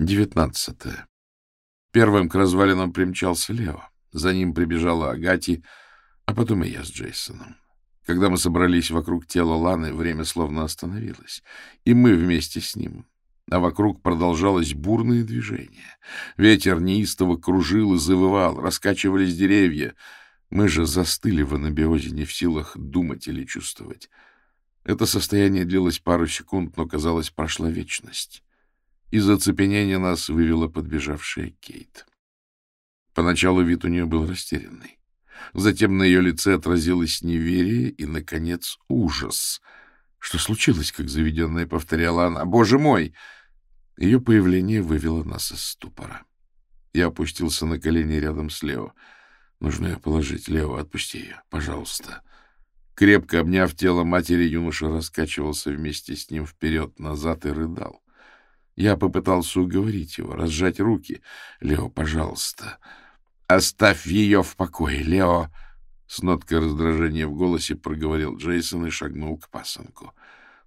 Девятнадцатое. Первым к развалинам примчался Лео. За ним прибежала Агати, а потом и я с Джейсоном. Когда мы собрались вокруг тела Ланы, время словно остановилось, и мы вместе с ним. А вокруг продолжалось бурное движение. Ветер неистово кружил и завывал, раскачивались деревья. Мы же застыли в анабиозе, не в силах думать или чувствовать. Это состояние длилось пару секунд, но, казалось, прошла вечность. Из оцепенения нас вывела подбежавшая Кейт. Поначалу вид у нее был растерянный. Затем на ее лице отразилось неверие и, наконец, ужас. Что случилось, как заведенная повторяла она? «Боже мой!» Ее появление вывело нас из ступора. Я опустился на колени рядом с Лео. «Нужно ее положить. Лео, отпусти ее, пожалуйста». Крепко обняв тело матери, юноша раскачивался вместе с ним вперед-назад и рыдал. Я попытался уговорить его, разжать руки. «Лео, пожалуйста, оставь ее в покое, Лео!» С ноткой раздражения в голосе проговорил Джейсон и шагнул к пасынку.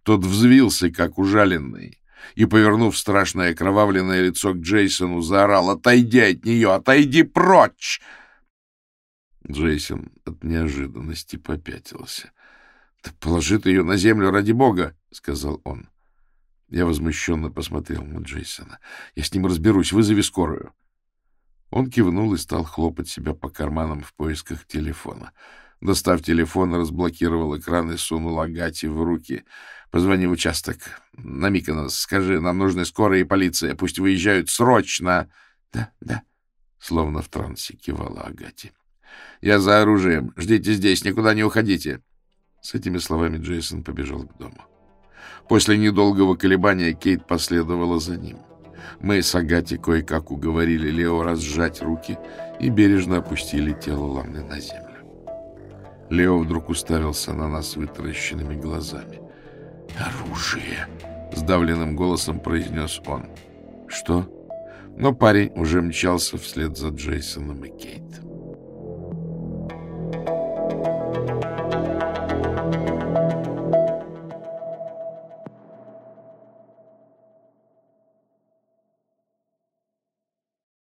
Тот взвился, как ужаленный, и, повернув страшное окровавленное лицо к Джейсону, заорал «Отойди от нее! Отойди прочь!» Джейсон от неожиданности попятился. — Да положи ты ее на землю ради бога! — сказал он. Я возмущенно посмотрел на Джейсона. — Я с ним разберусь, вызови скорую. Он кивнул и стал хлопать себя по карманам в поисках телефона. Достав телефон, разблокировал экран и сунул Агате в руки. — Позвони в участок. На Миконос. Скажи, нам нужны скорая и полиция. Пусть выезжают срочно. — Да, да. Словно в трансе кивала Агате. — Я за оружием. Ждите здесь, никуда не уходите. С этими словами Джейсон побежал к дому. После недолгого колебания Кейт последовала за ним. Мы с Агати кое-как уговорили Лео разжать руки и бережно опустили тело Ламны на землю. Лео вдруг уставился на нас вытаращенными глазами. «Оружие!» — сдавленным голосом произнес он. «Что?» Но парень уже мчался вслед за Джейсоном и Кейт.